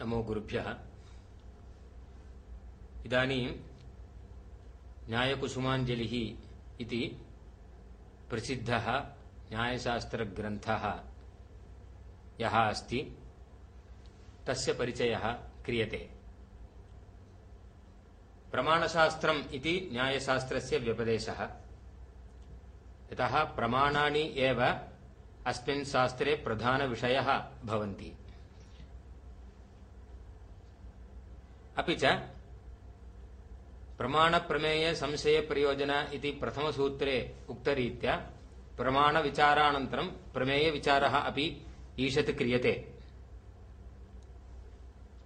नमो गुरुभ्यः। इदानीं प्रसिद्धः न्यायशास्त्रग्रन्थः यः अस्ति तस्य परिचयः क्रियते। प्रमाणशास्त्रम् इति न्यायशास्त्रस्य व्यपदेशः। यतः प्रमाणानि एव अस्मिन् शास्त्रे प्रधानविषयः भवन्ति। अपि च प्रमाणप्रमेय संशयप्रयोजन इति प्रथमसूत्रे उक्तरीत्या प्रमाणविचारानन्तरं प्रमेयविचारः अपि ईषत् क्रियते।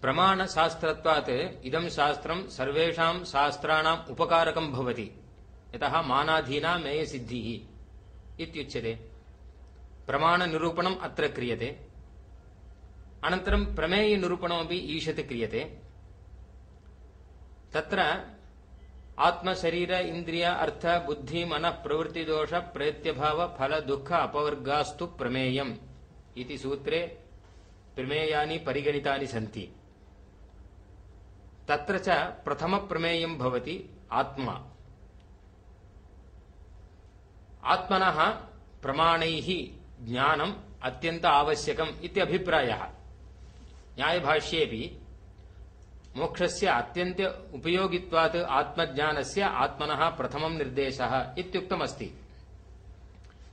प्रमाणशास्त्रत्वात् इदं शास्त्रं सर्वेषां शास्त्राणाम् उपकारकं भवति। यतः मानाधीना मेयसिद्धिः इत्युच्यते। प्रमाणनिरूपणम् अत्र क्रियते। अनन्तरं प्रमेयनिरूपणमपि ईषत् क्रियते। तत्र आत्मशरीर, इन्द्रिय, अर्थ, बुद्धि, मनः प्रवृत्तिदोष प्रयत्यभाव, फल, दुःख, अपवर्गास्तु प्रमेयम् इति सूत्रे प्रमेयानि परिगणितानि सन्ति। तत्र च प्रथमप्रमेयं भवति आत्मा। आत्मनः प्रमाणैः ज्ञानम् अत्यन्त आवश्यकम् इत्यभिप्रायः न्यायभाष्येऽपि मोक्षस्य अत्यन्त उपयोगित्वात् आत्मज्ञानस्य आत्मनः प्रथमं निर्देशः इत्युक्तमस्ति।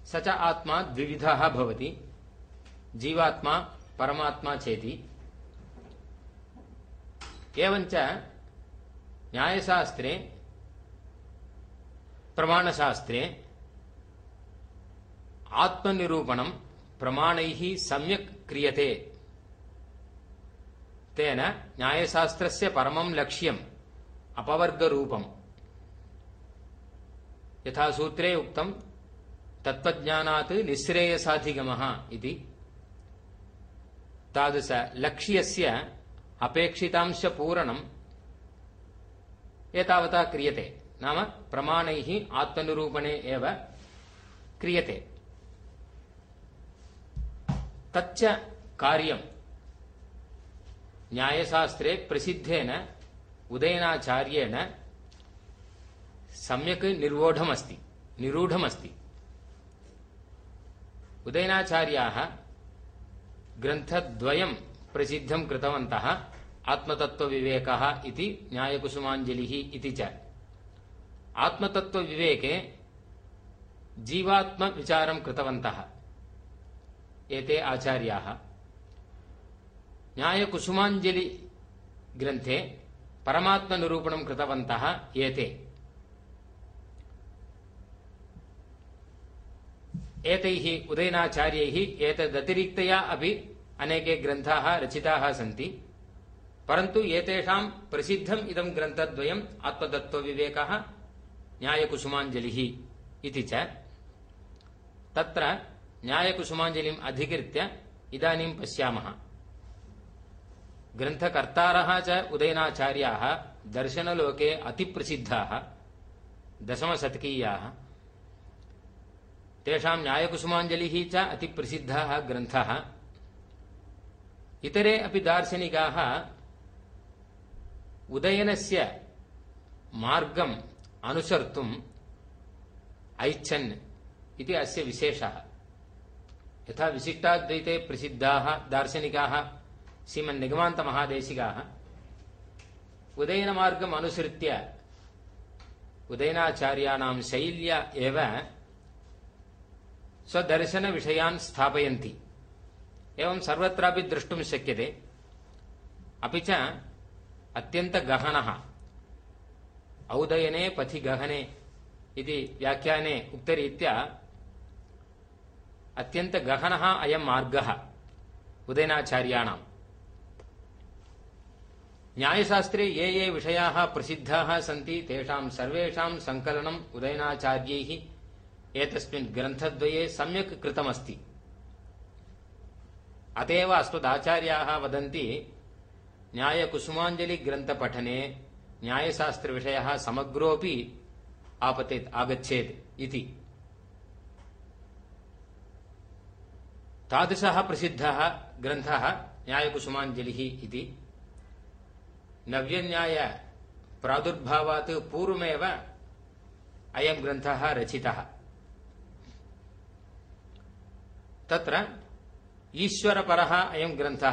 स च आत्मा द्विविधः भवति। जीवात्मा, परमात्मा चेति। एवञ्च न्यायशास्त्रे प्रमाणशास्त्रे आत्मनिरूपणं प्रमाणैः सम्यक् क्रियते तेन न्यायशास्त्रस्य परमं लक्ष्यम् अपवर्गरूपम् यथा सूत्रे उक्तं तत्त्वज्ञानात् निःश्रेयसाधिगमः इति तादृशलक्ष्यस्य अपेक्षितांशपूरणम् एतावता क्रियते। नाम प्रमाणैः आत्मनिरूपणे एव क्रियते। तच्च कार्यम् न्यायशास्त्रे प्रसिद्धेन, उदयनाचार्येण सम्यक् निर्वोढमस्ति, निरूढमस्ति। उदयनाचार्याः ग्रन्थद्वयं प्रसिद्धं कृतवन्तः, आत्मतत्त्वविवेकः इति न्यायकुसुमाञ्जलिः इति च। आत्मतत्त्वविवेके जीवात्मविचारं कृतवन्तः, एते आचार्याः। न्यायकुसुमाञ्जलि ग्रन्थे परमात्मनिरूपणं कृतवन्तः एते। एतैः उदयनाचार्यैः एतदतिरिक्तया अपि अनेके ग्रन्थाः रचिताः सन्ति। परन्तु एतेषां प्रसिद्धम् इदं ग्रन्थद्वयम् आत्मतत्त्वविवेकः न्यायकुसुमाञ्जलिः इति च। तत्र न्यायकुसुमाञ्जलिम् अधिकृत्य इदानीं पश्यामः। ग्रन्थकर्तारः च उदयनाचार्याः दर्शनलोके अतिप्रसिद्धाः, दशमशतकीयाः। तेषां न्यायकुसुमाञ्जलिः च अतिप्रसिद्धः ग्रन्थः। इतरे अपि दार्शनिकाः उदयनस्य मार्गम् अनुसर्तुम् ऐच्छन् इति अस्य विशेषः। यथा विशिष्टाद्वैते प्रसिद्धाः दार्शनिकाः श्रीमन्निगमान्तमहादेशिकाः उदयनमार्गम् अनुसृत्य उदयनाचार्याणां शैल्या एव स्वदर्शनविषयान् स्थापयन्ति। एवं सर्वत्रापि द्रष्टुं शक्यते। अपि च अत्यन्तगहनः। औदयने पथि गहने इति व्याख्याने उक्तरीत्या अत्यन्तगहनः अयं मार्गः उदयनाचार्याणाम्। न्यायशास्त्रे ये ये विषयाः प्रसिद्धाः सन्ति, तेषां सर्वेषां सङ्कलनम् उदयनाचार्यैः एतस्मिन् ग्रन्थद्वये सम्यक् कृतमस्ति। अत एव अस्मदाचार्याः वदन्ति, न्यायकुसुमाञ्जलिग्रन्थपठने न्यायशास्त्रविषयः समग्रोऽपि आपतेत् आगच्छेत् इति। तादृशः प्रसिद्धः ग्रन्थः न्यायकुसुमाञ्जलिः इति। नव्यन्यायप्रादुर्भावात् पूर्वमेव अयं ग्रन्थः रचितः। तत्र ఈశ్వరపర అయం గ్రంథ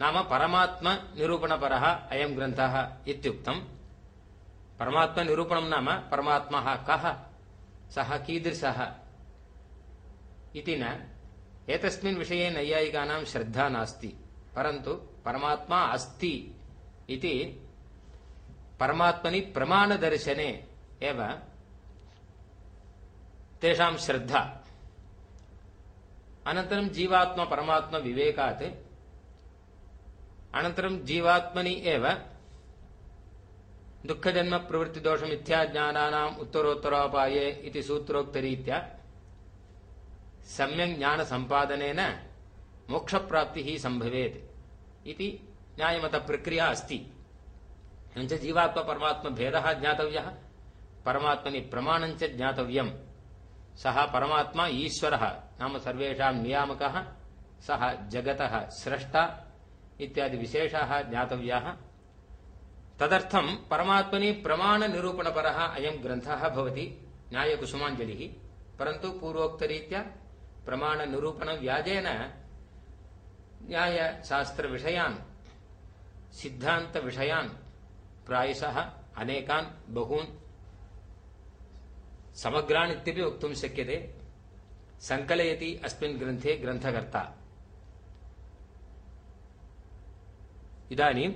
నామ పరమాత్మ నిరూపణపర అయం గ్రంథ ఇత్యుక్తం. పరమాత్మ నిరూపణం నామ పరమాత్మ కహ సహ కీదృశ ఇది న ఏతస్మిన్ విషయే నైయాయికానాం శ్రద్ధ నాస్తి. పరంతు పరమాత్మా అస్తి ఇది పరమాత్మని ప్రమాణదర్శనే ఏవ. తేషాం శ్రద్ధ. अनन्तरं जीवात्मा, परमात्मा विवेकात्। अनन्तरं जीवात्मनि एव दुःखजन्म प्रवृत्तिदोष मिथ्याज्ञानानाम् उत्तरोत्तरोपाये इति सूत्रोक्तरीत्या सम्यक् ज्ञानसम्पादनेन मोक्षप्राप्तिः सम्भवेत् इति न्यायमतप्रक्रिया अस्ति। एवञ्च जीवात्मा, परमात्मा भेदः ज्ञातव्यः। परमात्मनि प्रमाणञ्च ज्ञातव्यम्। सः परमात्मा ईश्वरः, नाम सर्वेषां नियामकः, सः जगतः स्रष्टा इत्यादि विशेषाः ज्ञातव्याः। तदर्थं परमात्मनि प्रमाणनिरूपणपरः अयं ग्रन्थः भवति, न्यायकुसुमाञ्जलिः। परन्तु पूर्वोक्तरीत्या प्रमाणनिरूपणव्याजेन न्यायशास्त्रविषयान्, सिद्धान्तविषयान् प्रायशः अनेकान् बहून् समग्रान् इत्यपि वक्तुं शक्यते। सङ्कलयति अस्मिन् ग्रन्थे ग्रन्थकर्ता। इदानीं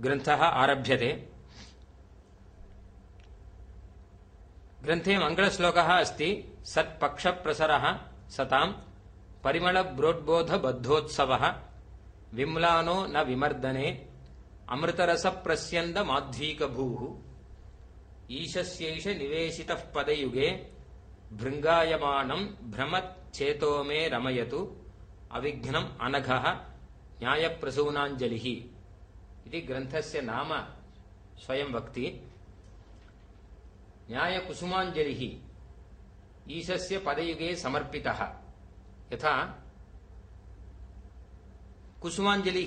ग्रन्थः आरभ्यते। ग्रन्थे मङ्गलश्लोकः अस्ति, सत्पक्षप्रसरः सतां परिमलब्रोड्बोधबद्धोत्सवः, विम्लानो न विमर्दने, अमृतरसप्रस्यन्दमाध्वीकभूः। ಈಶಸ್ಯೈಷ ನಿವೇಶಿತ ಪದಯುಗೆ ಭೃಂಗಾಯಮಾನಂ ಭ್ರಮಚ್ಛೇತೋ ಮೇ ರಮಯತು ಅವಿಘ್ನಂ ಅನಘ ನ್ಯಾಯಪ್ರಸೂನಾಂಜಲಿ ಇದು ಗ್ರಂಥಸ್ಯ ನಾಮ ಸ್ವಯಂ ವಕ್ತಿ ನ್ಯಾಯಕುಸುಮಾಂಜಲಿ ಈಶಸ್ಯ ಪದಯುಗೆ ಸಮರ್ಪಿತ. ಯಥಾ ಕುಸುಮಾಂಜಲಿ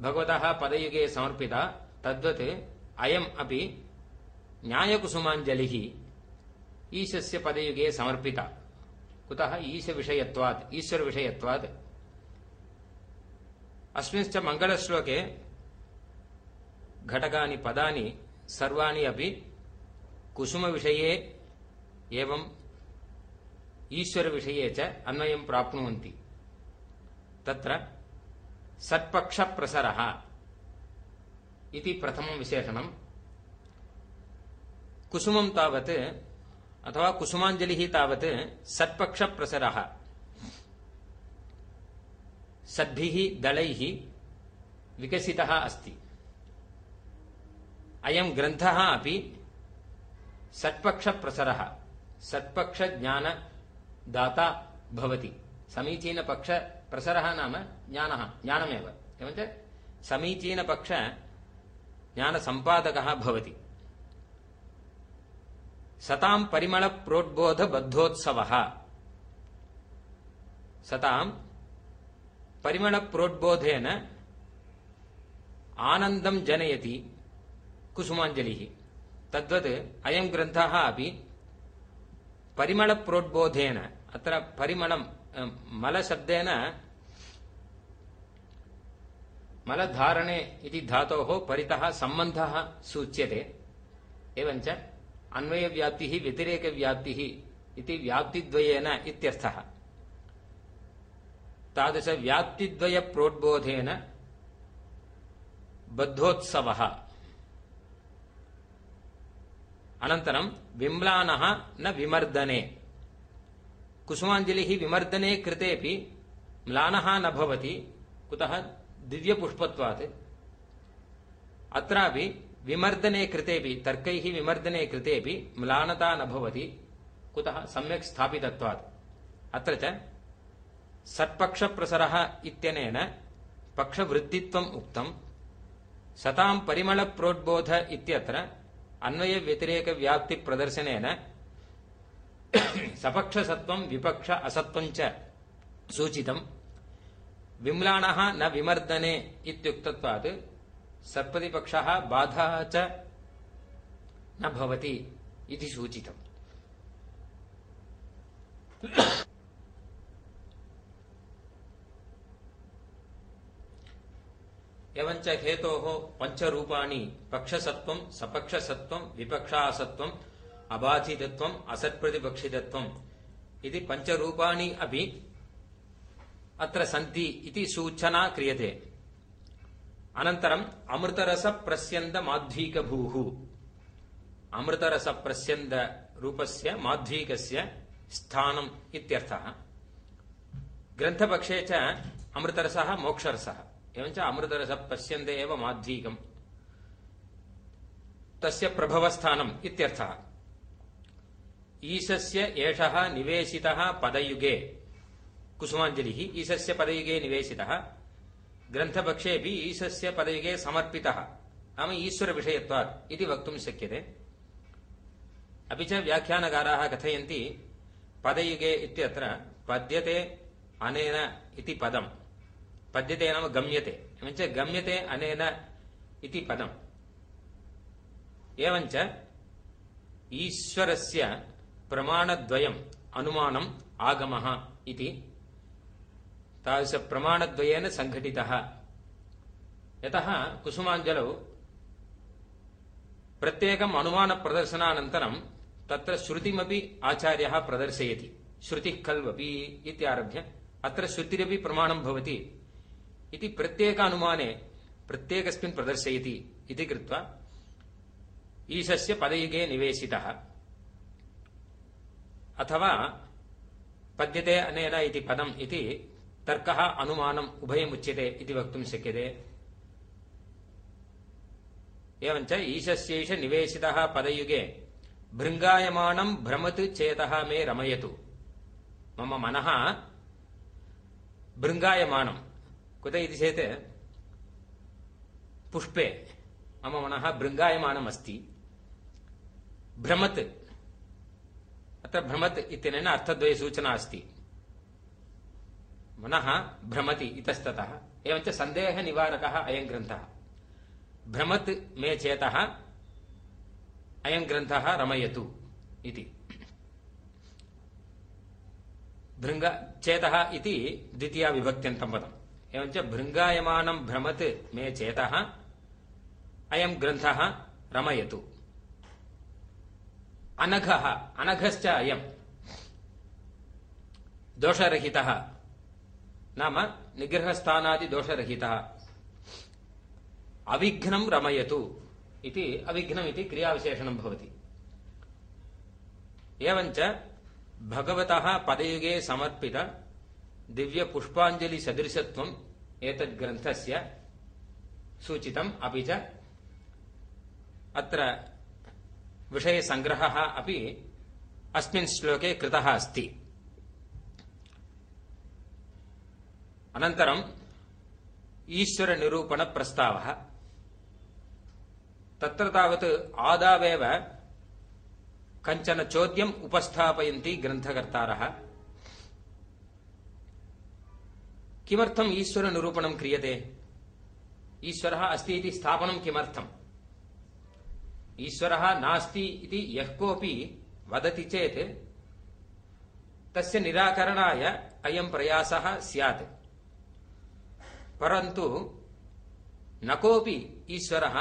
ಭಗವತಃ ಪದಯುಗೆ ಸಮರ್ಪಿತ. ತದ್ವತ್ ಅಯಂ ಅಪಿ న్యాయకుసుమాంజలి ఈశస్య పదయుగే సమర్పిత. కుత ఈశ విషయత్వాత్ ఈశ్వర విషయత్వాత్ అస్మిశ్చ మంగళశ్లోకే ఘటకాని పదాని సర్వాణి అవి కుసుమ విషయే ఏవం ఈశ్వర విషయే చ అన్వయం ప్రాప్నువంతి. తత్ర సత్పక్ష ప్రసర ఇది ప్రథమం విశేషణం. कुसुमं तावत्, अथवा कुसुमाञ्जलिः तावत्, सत्पक्षप्रसरः। सद्भिः, दलैः विकसितः अस्ति। अयं ग्रन्थः अपि सत्पक्षप्रसरः, सत्पक्षज्ञानदाता भवति। समीचीनपक्षप्रसरः नाम ज्ञानः, ज्ञानमेव। एवञ्च समीचीनपक्षज्ञानसम्पादकः भवति। सतां परिमलप्रोद्बोधबद्धोत्सवः सतां परिमलप्रोद्बोधेन आनन्दं जनयति कुसुमाञ्जलिः तद्वत् अयं ग्रन्थः अपि परिमलप्रोद्बोधेन अत्र परिमलं मलशब्देन मलधारणे इति धातोः परितः सम्बन्धः सूच्यते एवञ्च अन्वयव्याप्तिः, व्यतिरेकव्याप्तिः इति व्याप्तिद्वयेन इत्यर्थः। तादृशव्याप्तिद्वयप्रोद्बोधेन बद्धोत्सवः। विम्लानः न विमर्दने। कुसुमाञ्जलिः विमर्दने कृतेपि म्लानः न भवति, कुतः दिव्यपुष्पत्वात्। अत्रापि विमर्दने कृतेपि तर्कैः विमर्दने कृतेपि म्लानता न भवति। कुतः? सम्यक् स्थापितत्वात्। अत्र च सत्पक्षप्रसरः इत्यनेन पक्षवृत्तित्वम् उक्तम्। सतां परिमलप्रोद्बोध इत्यत्र अन्वयव्यतिरेकव्याप्तिप्रदर्शनेन सपक्षसत्त्वं विपक्ष असत्त्वं च सूचितम्। विम्लाणः न विमर्दने इत्युक्तत्वात् సత్పతిపక్ష బాధ నవతి ఇది సూచితం. ఎవంచ హేతో పంచరూపాణి పక్షసత్వం సపక్షసత్వం విపక్షాసత్వం అబాధితత్వం అసత్ప్రతిపక్షితత్వం. ఇది పంచరూపాణి అవి అత్ర సంతి ఇది సూచన క్రియతే. అనంతరం అమృతరస ప్రస్యంద మాధ్వీక భూహు అమృతరస ప్రస్యంద రూపస్య మాధ్వీకస్య స్థానం ఇత్యర్థ. గ్రంథపక్షే చ అమృతరస మోక్షరస. ఏమంచ అమృతరస పశ్యందే ఏవ మాధ్వీకం. తస్య ప్రభవస్థానం ఇత్యర్థ. ఈశస్య ఏష నివేశిత పదయుగే. కుసుమాంజలి ఈశస్య పదయుగే నివేశిత. ग्रन्थपक्षेऽपि ईशस्य पदयुगे समर्पितः। नाम ईश्वरविषयत्वात् इति वक्तुं शक्यते। अपि च व्याख्यानकाराः कथयन्ति, पदयुगे इत्यत्र पद्यते अनेन इति पदम्। पद्यते नाम गम्यते एवञ्च गम्यते अनेन इति पदम्। एवञ्च ईश्वरस्य प्रमाणद्वयम् अनुमानम् आगमः इति తాదృశ తాదృశప్రమాణద్వయేన సంఘటిత యత కుసుమాంజలౌ ప్రత్యేకం అనుమాన ప్రదర్శనానంతరం తత్ర శృతిమపి ఆచార్య ప్రదర్శయతి శ్రుతి ఖల్వపి ఇత్యారభ్య అత్ర శృతిరపి ప్రమాణం భవతి ఇది ప్రత్యేక అనుమానే ప్రత్యేకస్మిన్ ప్రదర్శయతి ఇది కృత్వా ఈశస్య పదయుగే నివేశిత అథవా పద్యతే అనేన ఇది పదం ఇది తర్క అనుమానం ఉభయముచ్యతే ఇది వక్తుం శక్యతే. ఏమంచ ఈశస్యైష నివేశిత పదయుగే భృంగాయమాణం భ్రమత్ చేత మే రమయతు. మమ మన భృంగాయమాణం కుత ఇది చేత పుష్పే. మమ మన భృంగాయమాణం అస్తి భ్రమత్. అత్ర భ్రమత్ ఇత్యనేన అర్థద్వయ సూచన అస్తి. మనః భ్రమతి ఇతస్తత. ఏమంచ సందేహ నివారక అయం గ్రంథ. భ్రమత్ మే చేత అయం గ్రంథ రమయతు ఇది. భృంగ చేత ఇది ద్వితీయ విభక్త్యంతం పదం. ఏమంచ భృంగాయమానం భ్రమత్ మే చేత అయం గ్రంథ రమయతు. అనఘ అనఘశ్చ అయం. దోషరహిత నామ నిగ్రహస్థానాది దోషరహిత. అవిఘ్నం రమయతు ఇది అవిఘ్నం ఇది క్రియావిశేషణం భవతి. ఏవంచ భగవత పదయుగే సమర్పిత దివ్య పుష్పాంజలి సదృశత్వం ఏతద్ ఏతద్గ్రంథస్య సూచితం అపి చ. అత్ర విషయసంగ్రహ అపి అస్మిన్ శ్లోకే కృత అస్తి. అనంతరం ఈశ్వర నిరూపణ ప్రస్తావ. తత్ర తావత్ ఆదావేవ కంచన చోద్యం ఉపస్థాపయంతి గ్రంథకర్తార. కిమర్థం ఈశ్వర నిరూపణం క్రియతే? ఈశ్వర అస్తి ఇది స్థాపనం కిమర్థం? ఈశ్వర నాస్తి ఇది యః కోపి వదతి చేత్ తస్య నిరాకరణాయ అయం ప్రయాస స్యాత్. परन्तु न कोऽपि ईश्वरः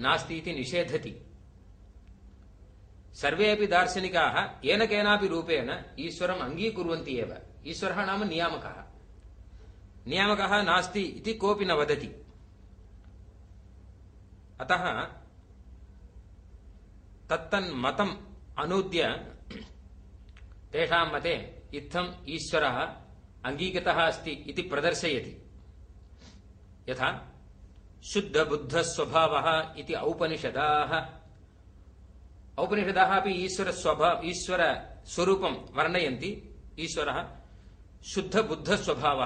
नास्ति निषेधति। सर्वेपि दार्शनिकाः येन केनापि रूपेण ईश्वरम् अङ्गीकुर्वन्ति एव। ईश्वरः नाम नियामकः। नियामकः नास्ति इति न वदति। अतः तत्तन्मतम् अनूद्य तेषां मते इत्थम् ईश्वरः अङ्गीकृतः अस्ति इति प्रदर्शयति। యథా శుద్ధ బుద్ధ స్వభావ ఇది ఔపనిషదా. ఔపనిషదా అవి ఈశ్వర స్వభావ ఈశ్వర స్వరూపం వర్ణయంతి. ఈశ్వర శుద్ధ బుద్ధ స్వభావ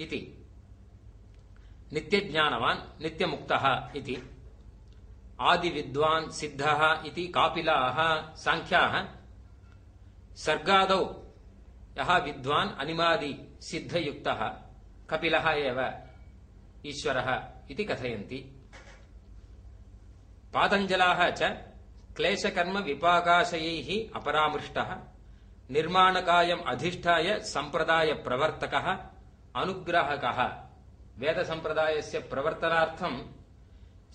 ఇది. నిత్యజ్ఞానవాన్ నిత్యముక్త ఇది. ఆది విద్వాన్ సిద్ధ ఇది కాపిలా సాంఖ్యా. సర్గాదౌ యహ విద్వాన్ అనిమాది సిద్ధయుక్త. కపిల ఏవ ఈశ్వర ఇది కథయంతి. పాతంజలా చ క్లేశకర్మ విపాకాశయైः అపరామృష్టः. నిర్మాణకాయం అధిష్టాయ సంప్రదాయ ప్రవర్తక. అనుగ్రాహక. వేద సంప్రదాయస్య ప్రవర్తనార్థం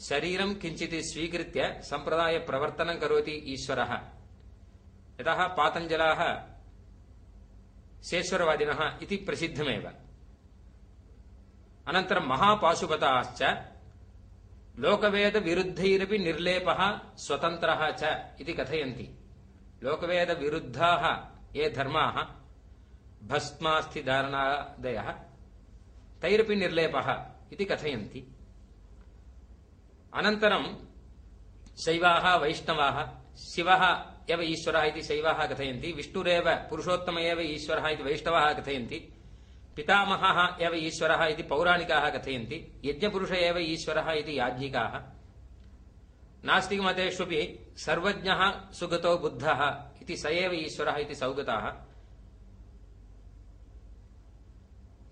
శరీరం కించిత్ స్వీకృత్య సంప్రదాయ ప్రవర్తనం కరోతి ఈశ్వర. యతः పాతంజలాः శేశ్వరవాదినः ఇది ప్రసిద్ధమే అనంతరం మహాపాశుపతాశ్చ లోకవేద విరుద్ధైరపి నిర్లేప స్వతంత్ర చ ఇది కథయంతి. లోకవేద విరుద్ధా ఏ ధర్మా భస్మాస్తి ధారణాదయ తైరపి నిర్లేప ఇది కథయంతి. అనంతరం శైవాహ వైష్ణవాహ శివ ఎవ ఈశ్వర ఇది శైవాహ కథయంతి. విష్ణురేవ పురుషోత్తమ ఏవ ఈశ్వర ఇది వైష్ణవాహ కథయంతి. पितामहः एव ईश्वरः इति पौराणिकाः कथयन्ति, यज्ञपुरुष एव ईश्वरः इति याज्ञिकाः। नास्तिकमतेष्वपि सर्वज्ञः सुगतो बुद्धः इति स एव ईश्वरः इति सौगताः।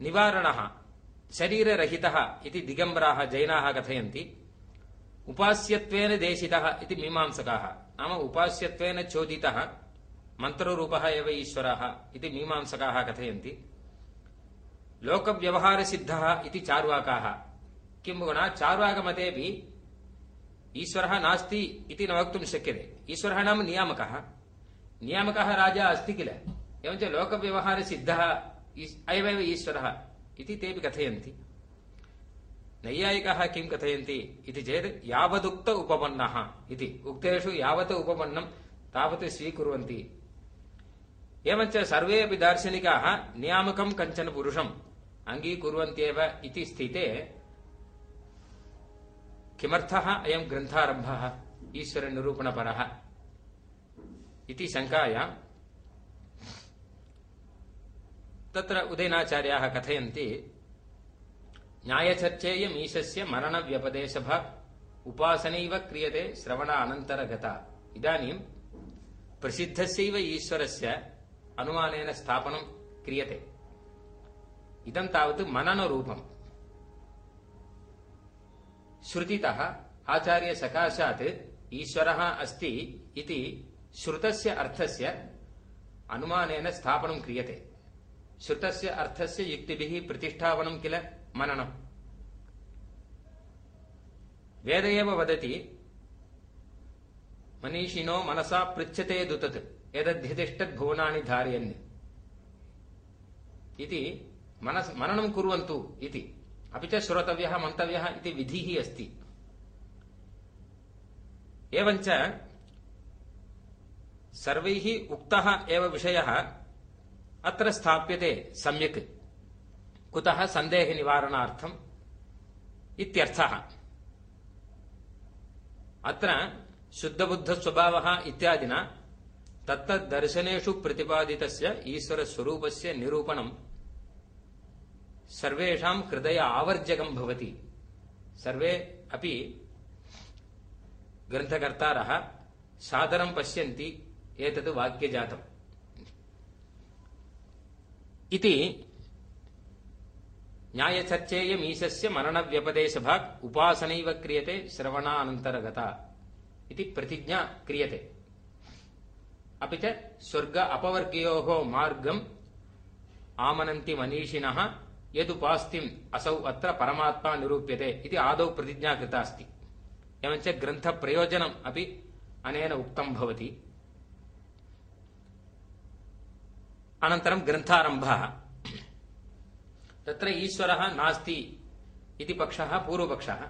निवारणः, शरीररहितः इति दिगम्बराः, जैनाः कथयन्ति। उपास्यत्वेन देशितः इति मीमांसकाः। नाम उपास्यत्वेन चोदितः, मन्त्ररूपः एव ईश्वरः इति मीमांसकाः कथयन्ति। लोकव्यवहारसिद्धः इति चार्वाकाः किं गुणा चार्वाकमतेपि ईश्वरः नास्ति इति न वक्तुं शक्यते। ईश्वरः नाम नियामकः। नियामकः राजा अस्ति किल? एवञ्च लोकव्यवहारसिद्धः अयमेव ईश्वरः इति तेपि कथयन्ति। नैयायिकाः किं कथयन्ति इति चेत्, यावदुक्त उपपन्नः इति। उक्तेषु यावत् उपपन्नं तावत् सर्वे दार्शनिकाः नियामकं कञ्चन पुरुषम्। అంగీకుర్వంత్యేవ ఇది స్థితే. కిమర్థ అయం గ్రంథారంభ ఈశ్వర నిరూపణపర. ఇది శంకాయ. తత్ర ఉదయనాచార్యాः కథయంతి న్యాయచర్చేయం ఈశస్య మరణవ్యపదేశభ ఉపాసనైవ క్రియతే శ్రవణ అనంతరగత ఇదానీం ప్రసిద్ధస్యైవ ఈశ్వరస్య అనుమానేన స్థాపనం క్రియతే. ఇదం తావత్ మనన రూపం. శృతిత ఆచార్య సకాశాత్ ఈశ్వర అస్తి ఇది శృతస్య అర్థస్య అనుమానేన స్థాపనం క్రియతే. శృతస్య అర్థస్య యుక్తిభిః ప్రతిష్టావనం కిల మననం. వేద వదతి మనీషిణో మనసా పృచ్చతే దుతత్ ఎదధ్యతిష్టద్భువనాన్ని ధారయన్ ఇది मनस् मननं कुर्वन्तु इति। अपि च श्रोतव्यः, मन्तव्यः इति विधिः अस्ति। एवञ्च सर्वैः अत्र स्थाप्यते सम्यक्। कुतः सन्देहनिवारणार्थम् इत्यर्थः। अत्र शुद्धबुद्धस्वभावः इत्यादिना तत्तद्दर्शनेषु प्रतिपादितस्य ईश्वरस्वरूपस्य निरूपणं सर्वेषां हृदय आवर्जकं भवति। सर्वे अपि ग्रन्थकर्तारः सादरं पश्यन्ति एतत् वाक्यजातम्। इति न्यायचर्चेयमीशस्य मननव्यपदेशभाक् उपासनैव क्रियते श्रवणानन्तरगता इति प्रतिज्ञा क्रियते। अपि च स्वर्ग अपवर्गयोः मार्गम् आमनन्ति मनीषिणः यदुपास्तिम् असौ अत्र परमात्मा निरूप्यते इति आदौ प्रतिज्ञा कृता अस्ति। एवञ्च ग्रन्थप्रयोजनम् अपि अनेन उक्तं भवति। अनन्तरं ग्रन्थारम्भः। तत्र ईश्वरः नास्ति इति पक्षः, पूर्वपक्षः।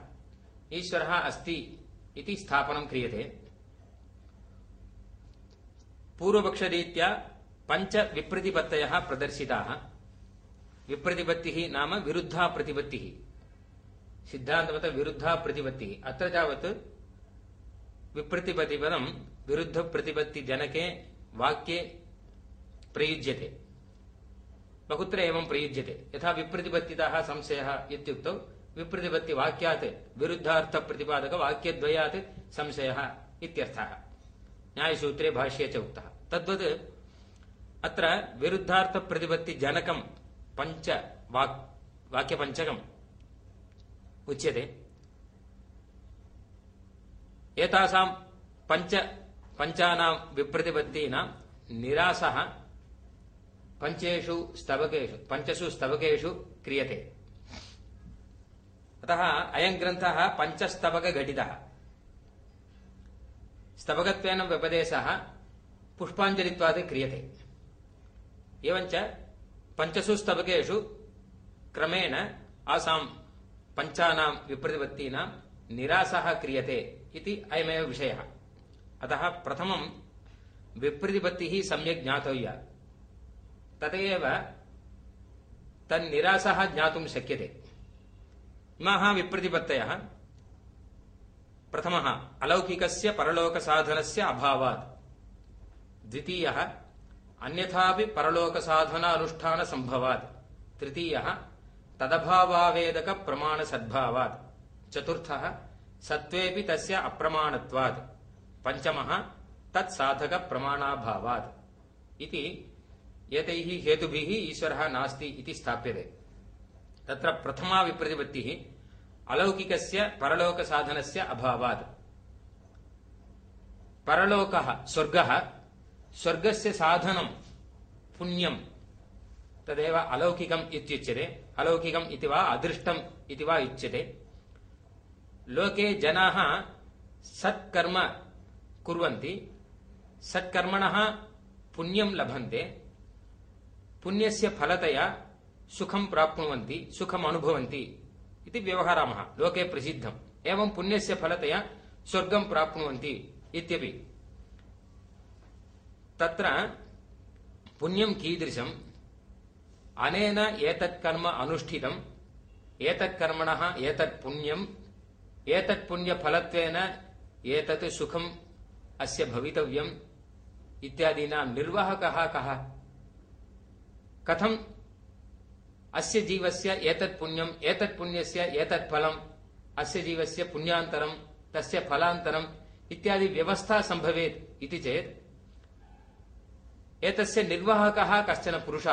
ईश्वरः अस्ति इति स्थापनं क्रियते। पूर्वपक्षरीत्या पञ्चविप्रतिपत्तयः प्रदर्शिताः। विप्रतिपत्तिः नाम विरुद्धा प्रतिपत्तिः। सिद्धान्तवत विरुद्धा प्रतिपत्तिः। अत्र तावत् विप्रतिपत्तिपदं विरुद्धप्रतिपत्तिजनके वाक्ये प्रयुज्यते। बहुत्र एवं प्रयुज्यते। यथा विप्रतिपत्तितः संशयः इत्युक्तौ विप्रतिपत्ति वाक्यात् विरुद्धार्थ प्रतिपादक वाक्यद्वयात् संशयः इत्यर्थः। न्यायसूत्रे भाष्ये च उक्तः। तद्वत् अत्र विरुद्धार्थ पञ्च वाक् वाक्यपञ्चकम् उच्यते। एतासां पञ्च पञ्चानां विप्रतिपत्तीनां निरासः पञ्चेषु स्तवकेषु पञ्चसु स्तवकेषु क्रियते। अतः अयं ग्रन्थः पञ्चस्तवकघटितः। स्तवकत्वेन व्यपदेशः पुष्पाञ्जलित्वात् क्रियते। एवञ्च పంచసు స్తబకేషు క్రమేణ ఆసాం పంచానాం విప్రతిపత్తినా నిరాశ క్రియతే ఇది అయమే విషయ. అత ప్రథమం విప్రతిపత్తి సమ్యక్ జ్ఞాతవ్య. తదేవ తన్నిరాస జ్ఞాతుం శక్యతే. ఇమాః విప్రతిపత్తయ. ప్రథమ అలౌకికస్య పరలోక సాధనస్య అభావాత్. ద్వితీయ अन्यथापि परलोकसाधनानुष्ठानसम्भवात् तृतीयः तदभावावेदकप्रमाणसद्भावात् चतुर्थः, सत्त्वेऽपि तस्य अप्रमाणत्वात्। पञ्चमः तत्साधकप्रमाणाभावात् इति एतैः हेतुभिः ईश्वरः नास्ति इति स्थाप्यते। तत्र प्रथमा विप्रतिपत्तिः, अलौकिकस्य परलोकसाधनस्य अभावात्। परलोकः, स्वर्गः स्वर्गस्य साधनं पुण्यं तदेव अलौकिकम् इत्युच्यते। अलौकिकम् इति वा अदृष्टम् इति वा लोके जनाः सत्कर्म कुर्वन्ति। सत्कर्मणः पुण्यं लभन्ते। पुण्यस्य फलतया सुखं प्राप्नुवन्ति, सुखम् अनुभवन्ति इति व्यवहरामः। लोके प्रसिद्धम्। एवं पुण्यस्य फलतया स्वर्गं प्राप्नुवन्ति इत्यपि। తత్ర పుణ్యం కీదృశం అనేన ఏతత్ కర్మ అనుష్ఠితం ఏతత్ కర్మణ ఏతత్ పుణ్యం ఏతత్ పుణ్య ఫలత్వేన ఏతత్ సుఖం అస్య భవితవ్యం ఇత్యాదీనా నిర్వాహక కహ కథం అస్య జీవస్య ఏతత్ పుణ్యం ఏతత్ పుణ్యస్య ఏతత్ ఫలం అస్య జీవస్య పుణ్యాంతరం తస్య ఫలాంతరం ఇత్యాది వ్యవస్థ సంభవేత్ ఇది చేత్ ಏತಸ್ಯ ನಿರ್ವಾಹಕಃ ಕಶ್ಚನ ಪುರುಷ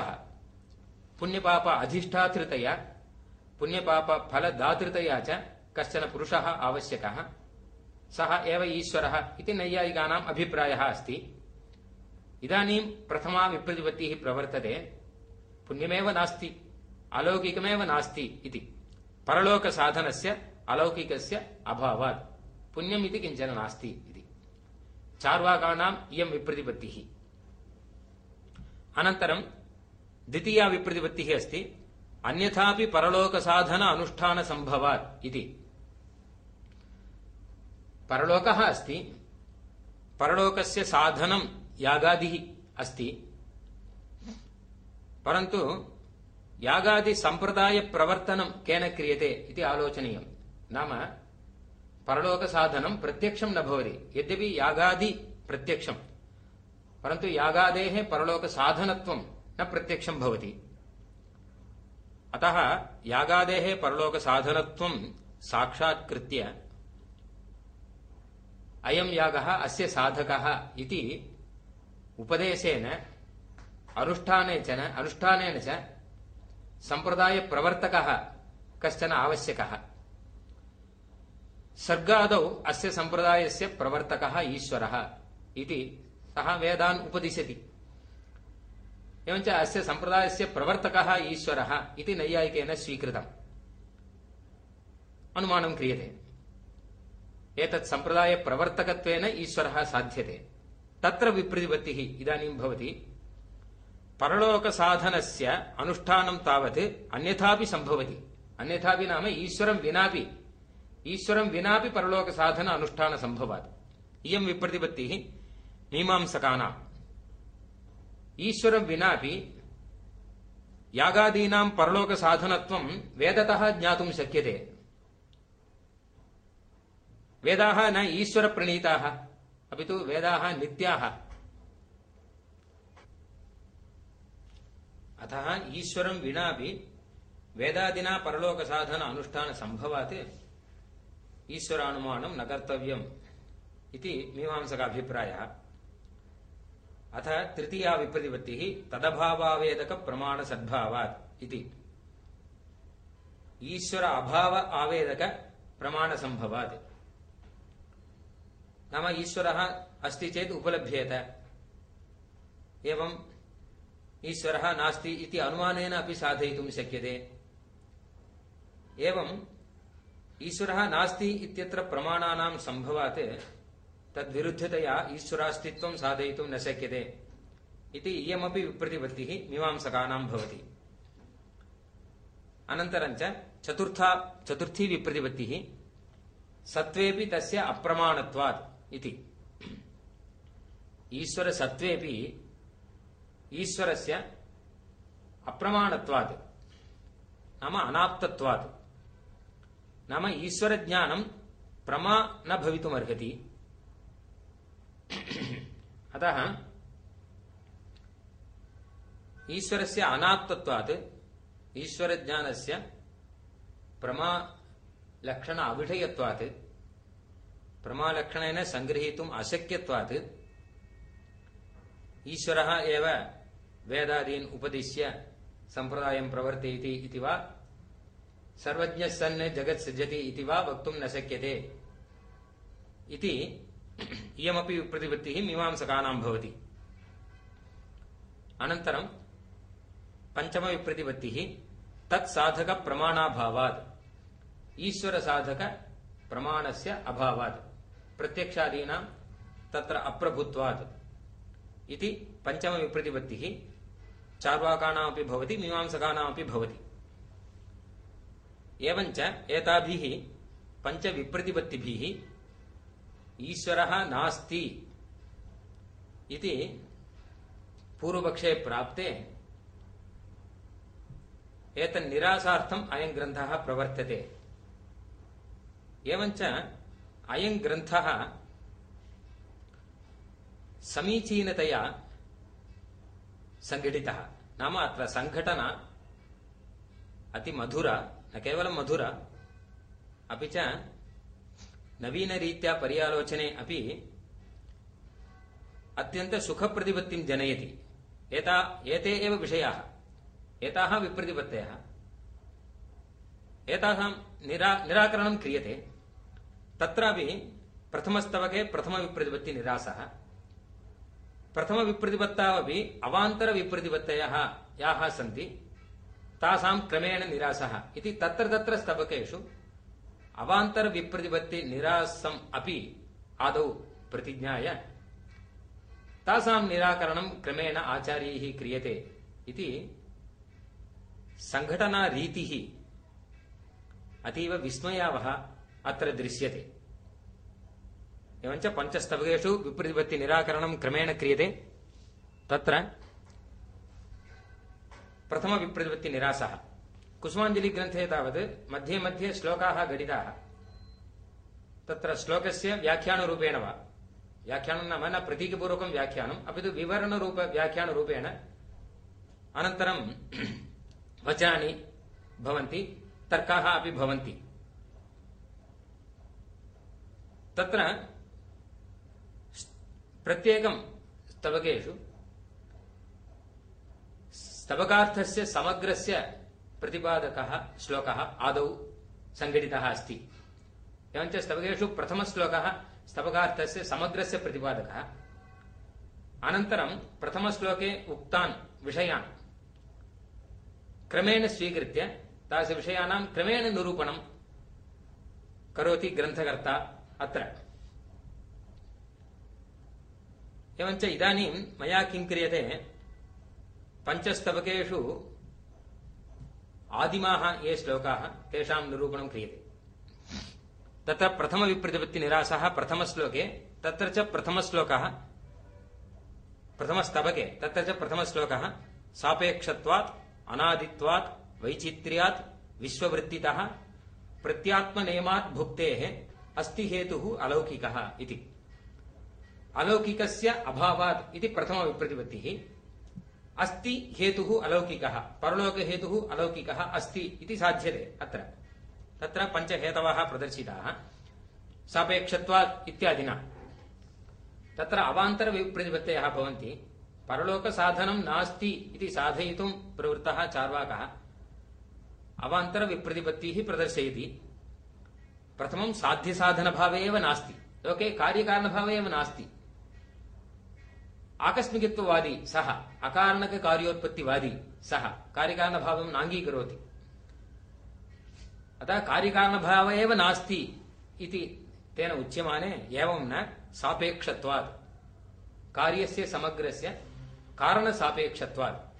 ಪುಣ್ಯಪಾಪ ಅಧಿಷ್ಠಾತೃತಯ ಪುಣ್ಯಪಾಪ ಫಲದಾತೃತಯ ಚ ಕಶ್ಚನ ಪುರುಷ ಆವಶ್ಯಕ ಸಹ ಏವ ಈಶ್ವರ ಇತಿ ನೈಯಾಯಿಕಾನಾಂ ಅಭಿಪ್ರಾಯ ಅಸ್ತಿ ಇದಾನೀಂ ಪ್ರಥಮ ವಿಪ್ರತಿಪತ್ತಿ ಪ್ರವರ್ತದೆ ಪುಣ್ಯಮೇವ ನಾಸ್ತಿ ಅಲೌಕಿಕಮೇವ ನಾಸ್ತಿ ಇತಿ ಪರಲೋಕ ಸಾಧನಸ್ಯ ಅಲೌಕಿಕಸ್ಯ ಅಭಾವಾತ್ ಪುಣ್ಯಂ ಇತಿ ಕಿಂಚನ ನಾಸ್ತಿ ಇತಿ ಚಾರ್ವಾಕಾಣಾಂ ಇಯಂ ವಿಪ್ರತಿಪತ್ತಿ అనంతరం ద్వితీయ విప్రతిపత్తి అస్తి అన్యథాపి పరలోక సాధన అనుష్ఠాన సంభవాత్ ఇది. పరలోక అస్తి పరలోకస్య సాధనం యాగాది అస్తి. పరంతు యాగాది సంప్రదాయ ప్రవర్తనం కేన క్రియతే ఇది ఆలోచనీయం. నామ పరలోక సాధనం ప్రత్యక్షం నభవతి యద్యపి యాగాది ప్రత్యక్షం. परन्तु यागादेः परलोकसाधनत्वं न प्रत्यक्षं भवति। अतः यागादेः परलोकसाधनत्वं साक्षात्कृत्य अयं यागः अस्य साधकः इति उपदेशेन, अनुष्ठाने च अनुष्ठानेन च सम्प्रदायप्रवर्तकः कश्चन आवश्यकः। सर्गादौ अस्य सम्प्रदायस्य प्रवर्तकः ईश्वरः इति సహ వేదాన్ ఉపదిశతి ఏమంచ అస్య సంప్రదాయస్య ప్రవర్తక ఈశ్వర ఇది నైయాయికైన స్వీకృతం. అనుమానం క్రియతే. ఏతత్ సంప్రదాయ ప్రవర్తకత్వేన ఈశ్వర సాధ్యతే. తత్ర విప్రతిపత్తి ఇదానీం భవతి. పరలోక సాధనస్య అనుష్ఠానం తావత్ అన్యథాపి సంభవతి. అన్యథాపి నామ ఈశ్వరం వినాపి. ఈశ్వరం వినాపి పరలోక సాధన అనుష్ఠాన సంభవాత్. ఇయం విప్రతిపత్తి మీమాంసకానా? ఈశ్వరం వినాపి యాగాదీనాం పరలోక సాధనత్వం వేదత జ్ఞాతుం శక్యతే. వేదాహ న ఈశ్వర ప్రణీతాహ అవి తు వేదాహ నిత్యాహ అత ఈశ్వరం వినాపి వేదాదినా పరలోక సాధన అనుష్ఠాన సంభవాత్ ఈశ్వరానుమానం నగర్తవ్యం ఇది మీమాంసక అభిప్రాయ अथ तृतीया विप्रतिपत्तिः तदभावावेदकप्रमाणसद्भावात् इति। ईश्वर अभाव आवेदकप्रमाणसम्भवात् नाम ईश्वरः अस्ति चेत् उपलभ्येत। एवम् ईश्वरः नास्ति इति अनुमानेन अपि साधयितुं शक्यते। एवम् ईश्वरः नास्ति इत्यत्र प्रमाणानां सम्भवात्। तद्विरुद्धतया ईश्वरास्तित्वं साधयितुं न शक्यते इति इयमपि विप्रतिपत्तिः मीमांसकानां भवति। अनन्तरञ्च चतुर्था चतुर्थी विप्रतिपत्तिः सत्त्वेपि तस्य अप्रमाणत्वात् इति। ईश्वरसत्त्वेपि ईश्वरस्य अप्रमाणत्वात्, नाम अनाप्तत्वात्। नाम ईश्वरज्ञानं प्रमा न भवितुमर्हति। अतः ईश्वरस्य अनाप्तत्वात् ईश्वरज्ञानस्य प्रमालक्षण अविषयत्वात् प्रमालक्षणेन सङ्गृहीतुम् अशक्यत्वात् ईश्वरः एव वेदादीन् उपदिश्य सम्प्रदायं प्रवर्तयति इति वा सर्वज्ञः सन् जगत् सृजति इति वा वक्तुं न शक्यते इति इयमपि प्रतिपत्तिः मीमांसकानां भवति। अनन्तरं पञ्चमविप्रतिपत्तिः तत्साधकप्रमाणाभावात्। ईश्वरसाधकप्रमाणस्य अभावात्। प्रत्यक्षादीनां तत्र अप्रभुत्वात्। इति पञ्चमविप्रतिपत्तिः चार्वाकाणामपि भवति, मीमांसकानामपि भवति। एवञ्च एताभिः पञ्चविप्रतिपत्तिभिः ईश्वरः नास्ति इति पूर्वपक्षे प्राप्ते एतन्निरासार्थम् अयं ग्रन्थः प्रवर्तते। एवञ्च अयं ग्रन्थः समीचीनतया सङ्घटितः नाम अत्र सङ्घटना अतिमधुरा न केवलं मधुरा, अपि च नवीनरीत्या पर्यालोचने अपि अत्यन्तसुखप्रतिपत्तिं जनयति एता एते एव विषयाः एताः विप्रतिपत्तयः एतासां निरा निराकरणं क्रियते तत्रापि प्रथमस्तवके प्रथमविप्रतिपत्तिनिरासः प्रथमविप्रतिपत्तावपि अवान्तरविप्रतिपत्तयः याः सन्ति तासां क्रमेण निरासः इति तत्र तत्र स्तबकेषु अवान्तरविप्रतिपत्तिनिरासम् अपि आदौ प्रतिज्ञाय। तासां निराकरणं क्रमेण आचार्यैः क्रियते इति सङ्घटनारीतिः अतीव विस्मयावः अत्र दृश्यते। एवञ्च पञ्चस्तबकेषु विप्रतिपत्तिनिराकरणं क्रमेण क्रियते। तत्र प्रथमविप्रतिपत्तिनिरासः कुसुमाञ्जलिग्रन्थे तावत् मध्ये मध्ये श्लोकाः घटिताः तत्र श्लोकस्य व्याख्यानरूपेण वा व्याख्यानं नाम न प्रतीकपूर्वकं व्याख्यानम् अपि तु विवरणरूपव्याख्यानरूपेण अनन्तरं वचनानि भवन्ति तर्काः अपि भवन्ति तत्र प्रत्येकं स्तबकेषु स्तबकार्थस्य समग्रस्य प्रतिपादकः श्लोकः आदौ सङ्घटितः अस्ति। एवञ्च स्तबकेषु प्रथमश्लोकः स्तबकार्थस्य समग्रस्य प्रतिपादकः। अनन्तरं प्रथमश्लोके उक्तान् विषयान्। क्रमेण स्वीकृत्य तादृशविषयाणां क्रमेण निरूपणं करोति ग्रन्थकर्ता अत्र। एवञ्च इदानीं मया किं क्रियते, पञ्चस्तबकेषु आदिमाः ये श्लोकाः तेषां निरूपणं क्रियते। तत्र प्रथमविप्रतिपत्तिनिरासः प्रथमश्लोके, तत्र च प्रथमश्लोकः, प्रथमस्तबके, तत्र च प्रथमश्लोकः, सापेक्षत्वात्, अनादित्वात्, वैचित्र्यात्, विश्ववृत्तितः, प्रत्यात्मनेमात् भुक्तेः अस्ति हेतुः अलौकिकः इति। अलौकिकस्य अभावात् इति प्रथमविप्रतिपत्तिः। अस्ति हेतुः अलौकिकः परलोकहेतुः अलौकिकः अस्ति इति साध्यते, अत्र। तत्र पञ्चहेतवः प्रदर्शिताः सापेक्षत्वात् इत्यादिना। तत्र अवान्तरविप्रतिपत्तयः भवन्ति, परलोकसाधनं नास्ति इति साधयितुं प्रवृत्तः चार्वाकः, अवान्तरविप्रतिपत्तिः प्रदर्शयति। प्रथमं साध्यसाधनभावे एव नास्ति, लोके कार्यकारणभावे एव नास्ति। आकस्मिकत्ववादी सः अकारणककार्योत्पत्तिवादी सः कार्यकारणभावं नाङ्गीकरोति। अतः कार्यकारणभाव एव नास्ति इति तेन उच्यमाने एवं न सापेक्षत्वात्। कार्यस्य समग्रस्य कारणसापेक्षत्वात्।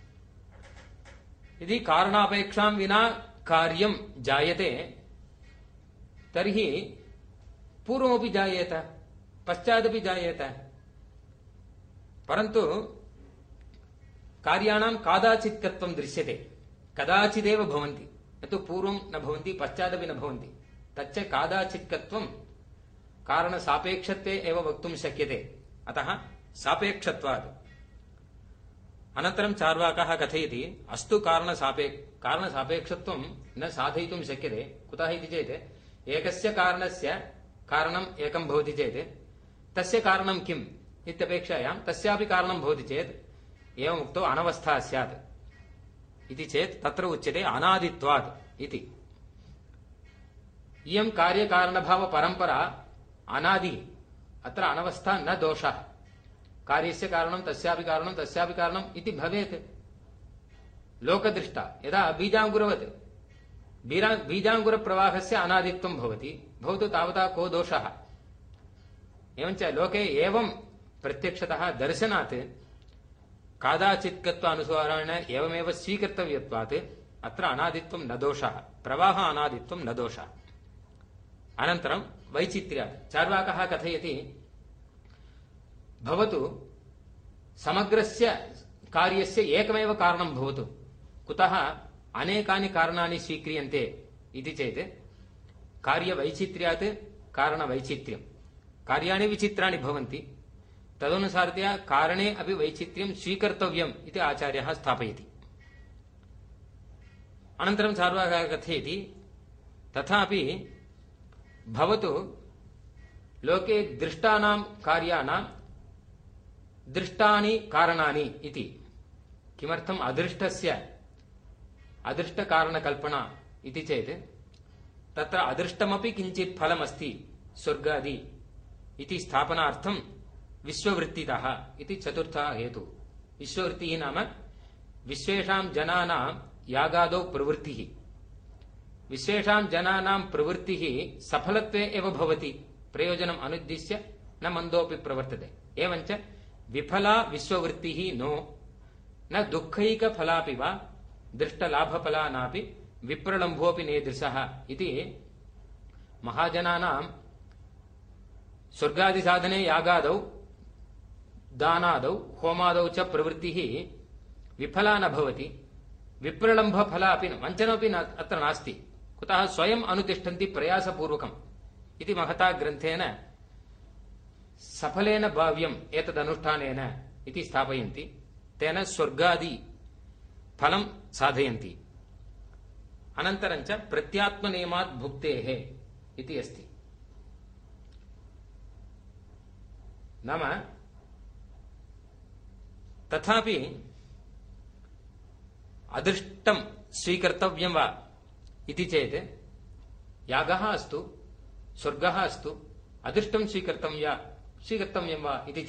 यदि कारणापेक्षां विना कार्यं जायते, तर्हि पूर्वमपि जायेत, पश्चादपि जायेत। परन्तु कार्याणां कादाचित्कत्वं दृश्यते। कदाचिदेव भवन्ति। न तु पूर्वं न भवन्ति, पश्चादपि न भवन्ति। तच्च कादाचित्कत्वं कारणसापेक्षत्वे एव वक्तुं शक्यते। अतः सापेक्षत्वात्। अनन्तरं चार्वाकः कथयति, अस्तु कारणसापे, कारणसापेक्षत्वं न साधयितुं शक्यते। कुतः इति चेत्, एकस्य कारणस्य कारणम् एकं भवति तस्य कारणं किम्? इत्यपेक्षायां तस्यापि कारणं भवति चेत् एवमुक्तौ अनवस्था स्यात्। इति चेत् तत्र उच्यते अनादित्वात् इति। इयं कार्यकारणभावपरम्परा अनादि, अत्र अनवस्था न दोषः। कार्यस्य कारणं, तस्यापि कारणं, तस्यापि कारणम् इति भवेत्। लोकदृष्टा, यदा बीजाङ्कुरवत् बीजाङ्कुरप्रवाहस्य अनादित्वं भवति, भवतु तावता को दोषः। एवञ्च लोके एवं ప్రత్యక్షత దర్శనాత్ కాదాచిత్ గత్వ ఏమేవ స్వీకర్తవ్యత్వాత్ అత్ర అనాదిత్వం నదోష ప్రవాహ అనాదిత్వం నదోష అనంతరం వైచిత్ర్య చార్వాక కథయతి భవతు సమగ్రస్య కార్యస్య ఏకమేవ కారణం భవతు కుత అనేకాని కారణాన్ని స్వీక్రియంతే ఇది చేత్ కార్యవైచిత్ర్యాత్ కారణవైచిత్ర్యం. కార్యాణి విచిత్రాన్ని భవంతి. तदनुसारतया कारणे अपि वैचित्र्यं स्वीकर्तव्यम् इति आचार्यः स्थापयति। अनन्तरं चार्वाकः कथयति तथापि भवतु लोके दृष्टानां कार्याणां दृष्टानि कारणानि इति। किमर्थम् अदृष्टस्य? अदृष्टकारणकल्पना इति चेत्, तत्र अदृष्टमपि किञ्चित् फलमस्ति, स्वर्गादि इति स्थापनार्थं विश्ववृत्तितः इति चतुर्थः हेतुः। विश्ववृत्तिः नाम विश्वेषां जनानां यागादौ प्रवृत्तिः। विश्वेषां जनानां प्रवृत्तिः सफलत्वे एव भवति। प्रयोजनम् अनुद्दिश्य न मन्दोऽपि प्रवर्तते। एवञ्च विफला विश्ववृत्तिः नो। न दुःखैकफलापि वा दृष्टलाभफला नापि विप्रलम्भोऽपि नेदृशः इति महाजनानां स्वर्गादिसाधने यागादौ దానాదౌ హోమాదౌ చ ప్రవృత్తి విఫలా నభవతి విప్రలంభ ఫల అపి వంచనమపి అత్ర నాస్తి. కుత స్వయం అనుతిష్టంతి ప్రయాసపూర్వకం. ఇది మహతా గ్రంథేన సఫలేన భావ్యం ఏతదనుష్ఠానేన ఇది స్థాపయంతి. తేన స్వర్గాది ఫలం సాధయంతి. అనంతరం చ ప్రత్యాత్మ నియమాత్ భుక్తే ఇది అస్తి. నామ तथापि अदृष्टं स्वीकर्तव्यं वा इति चेत् यागः अस्तु, स्वर्गः स्वीकर्तव्या स्वीकर्तव्यं वा इति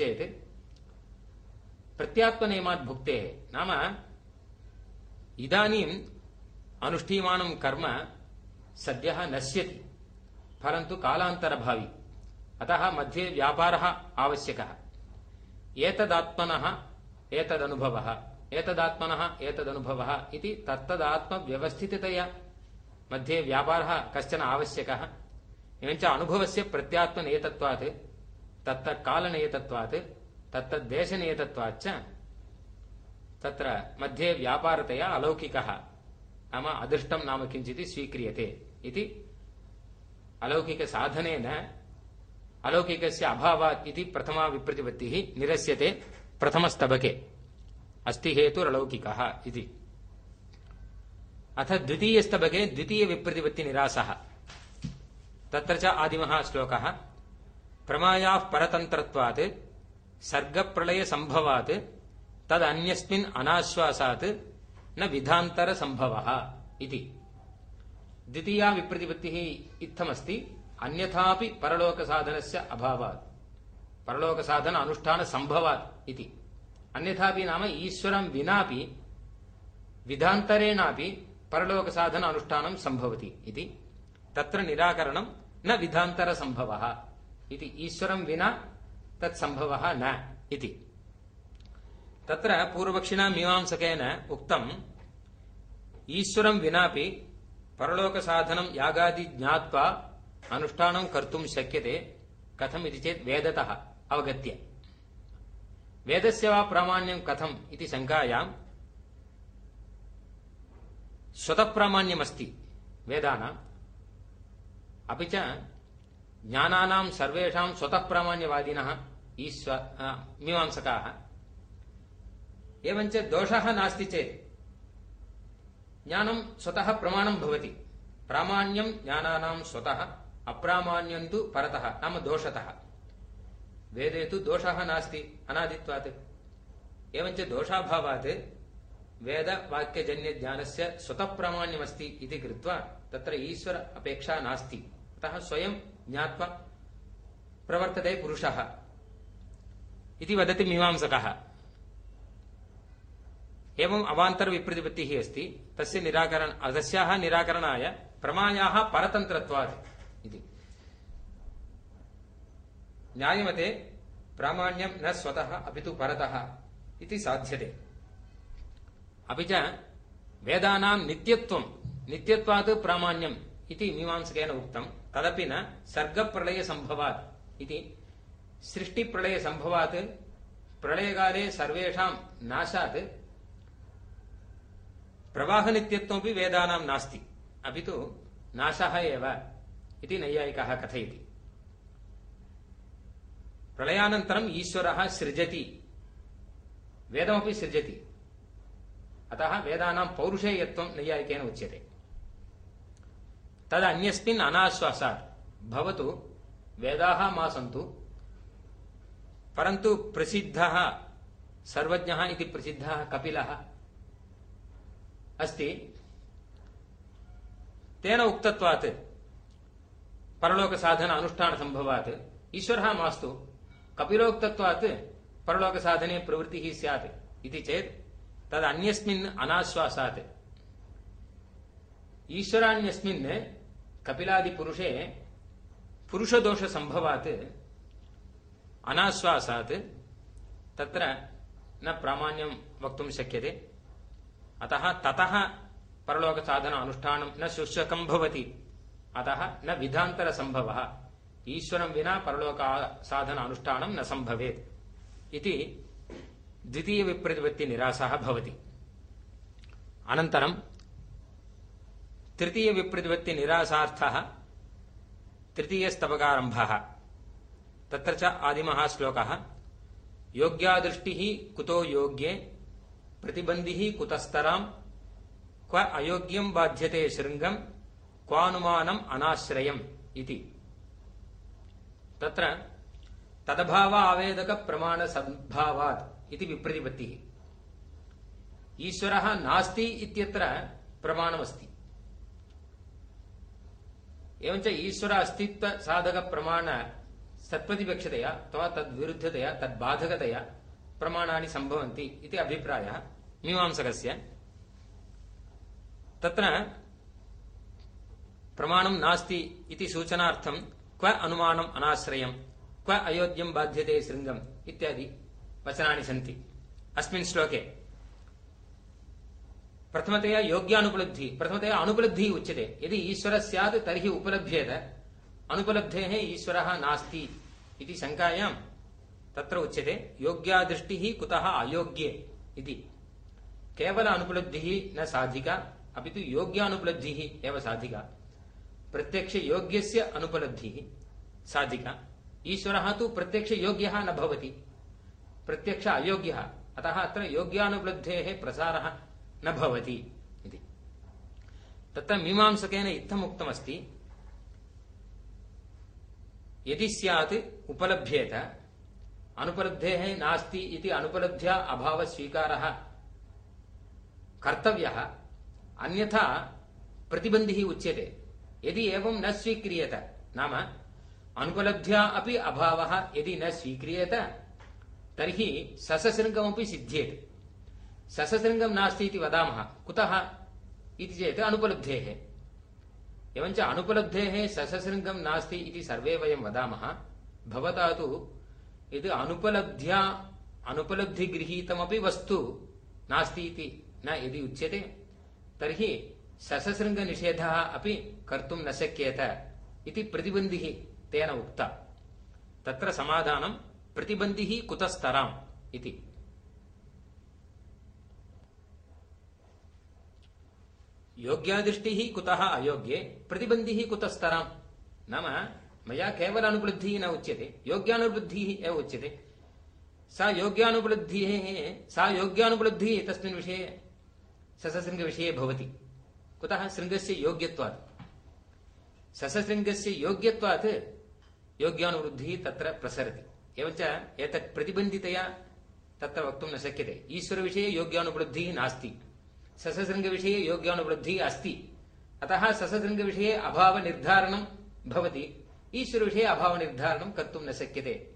नाम इदानीम् अनुष्ठीयमानं कर्म सद्यः नश्यति, परन्तु कालान्तरभावी। अतः मध्ये व्यापारः आवश्यकः। एतदात्मनः एतदनुभवः, एतदात्मनः एतदनुभवः इति तत्तदात्मव्यवस्थिततया मध्ये व्यापारः कश्चन आवश्यकः। एवञ्च अनुभवस्य प्रत्यात्मनेतत्वात् तत्तत्कालनियतत्वात् तत्तद्देशनियतत्वाच्च तत्र मध्ये व्यापारतया अलौकिकः। नाम अदृष्टं नाम किञ्चित् स्वीक्रियते इति अलौकिकसाधनेन अलौकिकस्य अभावात् इति प्रथमा विप्रतिपत्तिः निरस्यते। ಪ್ರಥಮಸ್ತಬಕೆ. ಅಸ್ಥಿಹೇತುರಲೌಕಿಕ ಇತಿ. ಅಥ ದ್ವಿತೀಯ ದ್ವಿತೀಯಸ್ತಬಕೆ ದ್ವಿತೀಯ ವಿಪ್ರತಿಪತ್ತಿ ನಿರಾಸಃ. ತತ್ರ ಚ ಆದಿಮಃ ಶ್ಲೋಕಃ. ಪ್ರಮಾಯಾಃ ಪರತಂತ್ರತ್ವಾತ್, ಸರ್ಗಪ್ರಳಯ ಸಂಭವಾತ್, ತದನ್ಯಸ್ಮಿನ್ ಅನಾಶ್ವಾಸಾತ್, ನ ವಿಧಾಂತರ ಸಂಭವ ಇತಿ. ದ್ವಿತೀಯ ವಿಪ್ರತಿಪತ್ತಿ ಇತ್ತಮಸ್ತಿ, ಅನ್ಯಥಾಪಿ ಪರಲೋಕ ಸಾಧನಸ್ಯ ಅಭಾವಾತ್. పరలోక సాధన అనుష్ఠాన సంభవాత్ ఇది. అన్యథాపి నామ ఈశ్వరం వినాపి విధాంతరేణాపి పరలోక సాధన అనుష్ఠానం సంభవతి ఇది. తత్ర నిరాకరణం న విధాంతర సంభవ. ఇది ఈశ్వరం వినా తత్సంభవ న ఇది. తత్ర పూర్వపక్షిణ మీమాంసకైన ఉక్తం ఈశ్వరం వినాపి పరలోక సాధనం యాగాది జ్ఞాత్వా అనుష్ఠానం కర్తుం శక్యతే కథమిది చేత్ వేదత. అవగత్య. వేదస్యవా ప్రామాణ్యం కథం ఇది శంకాయాం. స్వతప్రామాణ్యమస్తి వేదానాం. అపి చ జ్ఞానానాం సర్వేషాం స్వతప్రామాణ్యవాదిన ఈశ్వ మీమాంసకా. ఏమంచే దోష నాస్తి చేత్. జ్ఞానం స్వత ప్రమాణం భవతి. ప్రామాణ్యం జ్ఞానానాం స్వత అప్రామాణ్యం తు పరత నామ దోషతః. वेदे तु दोषः नास्ति, अनादित्वात्। एवञ्च दोषाभावात् वेदवाक्यजन्यज्ञानस्य स्वतःप्रामाण्यमस्ति इति कृत्वा तत्र ईश्वर अपेक्षा नास्ति। अतः स्वयं ज्ञात्वा प्रवर्तते पुरुषः। इति वदति मीमांसकः। एवम् अवान्तरविप्रतिपत्तिः अस्ति, तस्य निराकरण तस्याः निराकरणाय प्रमायाः परतन्त्रत्वात् इति। न्यायमते प्रामाण्यं न स्वतः अपि तु परतः इति साध्यते अपि च वेदानां नित्यत्वं नित्यत्वात् प्रामाण्यम् इति मीमांसकेन उक्तं तदपि न सर्गप्रलयसम्भवात् इति सृष्टिप्रलयसम्भवात् प्रलयकाले सर्वेषां नाशात् प्रवाहनित्यत्वमपि वेदानां नास्ति अपि तु नाशः एव इति नैयायिकः कथयति ప్రళయానంతరం ఈశ్వర సృజతి. వేదమపి సృజతి. అత వేదానాం పౌరుషేయత్వం నైయాయికేన ఉచ్యతే. తద అనాశ్వాసాత్. భవతు వేదాః మా సంతు. పరంతు ప్రసిద్ధ సర్వజ్ఞ ఇది ప్రసిద్ధ కపిల అస్తి. తేన ఉక్తత్వాత్. పరలోక సాధన అనుష్ఠాన సంభవాత్. ఈశ్వర మాస్తు. कपिलोक्तत्वात् परलोकसाधने प्रवृत्तिः स्यात् इति चेत् तदन्यस्मिन् अनाश्वासात् ईश्वरान्यस्मिन् कपिलादिपुरुषे पुरुषदोषसम्भवात् अनाश्वासात् तत्र न प्रामाण्यं वक्तुं शक्यते अतः ततः परलोकसाधन अनुष्ठानं न शुश्वकं भवति अतः न विधान्तरसम्भवः ईश्वरं विना परलोकसाधन अनुष्ठानं न सम्भवेत् इति द्वितीयविप्रतिपत्तिनिरासः भवति अनन्तरं तृतीयविप्रतिपत्तिनिरासार्थः तृतीयस्तबकारम्भः तत्र च आदिमः श्लोकः योग्यादृष्टिः कुतो योग्ये प्रतिबन्धिः कुतस्तरां क्व अयोग्यं बाध्यते शृङ्गं क्वानुमानम् अनाश्रयम् इति तत्र तदभाव आवेदकप्रमाणसद्भावात् इति विप्रतिपत्तिः। ईश्वरः नास्ति इत्यत्र प्रमाणमस्ति। एवञ्च ईश्वर अस्तित्व साधक प्रमाण सत्प्रतिपक्षतया अथवा तद्विरुद्धतया, तद्बाधकतया प्रमाणानि सम्भवन्ति इति अभिप्रायः मीमांसकस्य। तत्र प्रमाणं नास्ति इति सूचनार्थं క్వ అనుమానం అనాశ్రయం క్వ అయోధ్యం బాధ్యతే శృంగం ఇత్యాది వచనాన్ని సంతి. అస్మిన్ శ్లోకే. ప్రథమతయా యోగ్యానుపలబ్ధి ప్రథమతయా అనుపలబ్ధి ఉచ్యతే. ఇది ఈశ్వర సార్ తర్హి ఉపలభ్యేత అనుపలబ్ధే ఈశ్వర నాస్తి ఇది శంకాయాం. తత్ర ఉచ్యతే యోగ్యాదృష్టి కుత అయోగ్యే ఇది. కేవల అనుపలబ్ధి న సాధిక అపితు యోగ్యానుపలబ్ధి ఏవ సాధిక. साधिका प्रत्यक्षयोग्यस्य अनुपलब्धिः। साधिका ईश्वरः तु प्रत्यक्षयोग्यः न भवति। प्रत्यक्ष अयोग्यः। अतः अत्र योग्यानुपलब्धेः प्रसारः न भवति इति। तत्र मीमांसकेन इत्थम् उक्तमस्ति यदि स्यात् उपलभ्येत, अनुपलब्धेः नास्ति इति अनुपलब्ध्या अभावस्वीकारः कर्तव्यः। अन्यथा प्रतिबन्धिः उच्यते। यदि एवं न स्वीक्रियत, नाम अनुपलब्ध्या अपि अभावः यदि न स्वीक्रियत, तर्हि सससृङ्गमपि सिद्ध्येत्। सससृङ्गं नास्ति इति वदामः, कुतः इति चेत् अनुपलब्धेः। एवञ्च अनुपलब्धेः सससृङ्गं नास्ति इति सर्वे वयं वदामः। भवता तु यद् अनुपलब्ध्या, अनुपलब्धिगृहीतमपि वस्तु नास्ति इति न यदि उच्यते, तर्हि सससृङ्गनिषेधः अपि कर्तुं न शक्येत इति तेन उक्ता। तत्र समाधानं प्रतिबन्धिः कुतस्तराम् इति। योग्यादृष्टिः कुतः अयोग्ये प्रतिबन्धिः कुतस्तराम्? नाम, मया केवल अनुपलब्धिः न उच्यते, योग्यानुपलब्धिः एव उच्यते। सा योग्यानुपलब्धिः सा योग्यानुपलब्धिः तस्मिन् विषये ससशृङ्गविषये भवति। कुतः शृङ्गस्य योग्यत्वात्? ससशृङ्गस्य योग्यत्वात् योग्यानुवृद्धिः तत्र प्रसरति। एवञ्च एतत् प्रतिबन्धितया तत्र वक्तुं न शक्यते। ईश्वरविषये योग्यानुपलब्धिः नास्ति। ससशृङ्गविषये योग्यानुपलब्धिः अस्ति। अतः ससशृङ्गविषये अभावनिर्धारणं भवति। ईश्वरविषये अभावनिर्धारणं कर्तुं न शक्यते।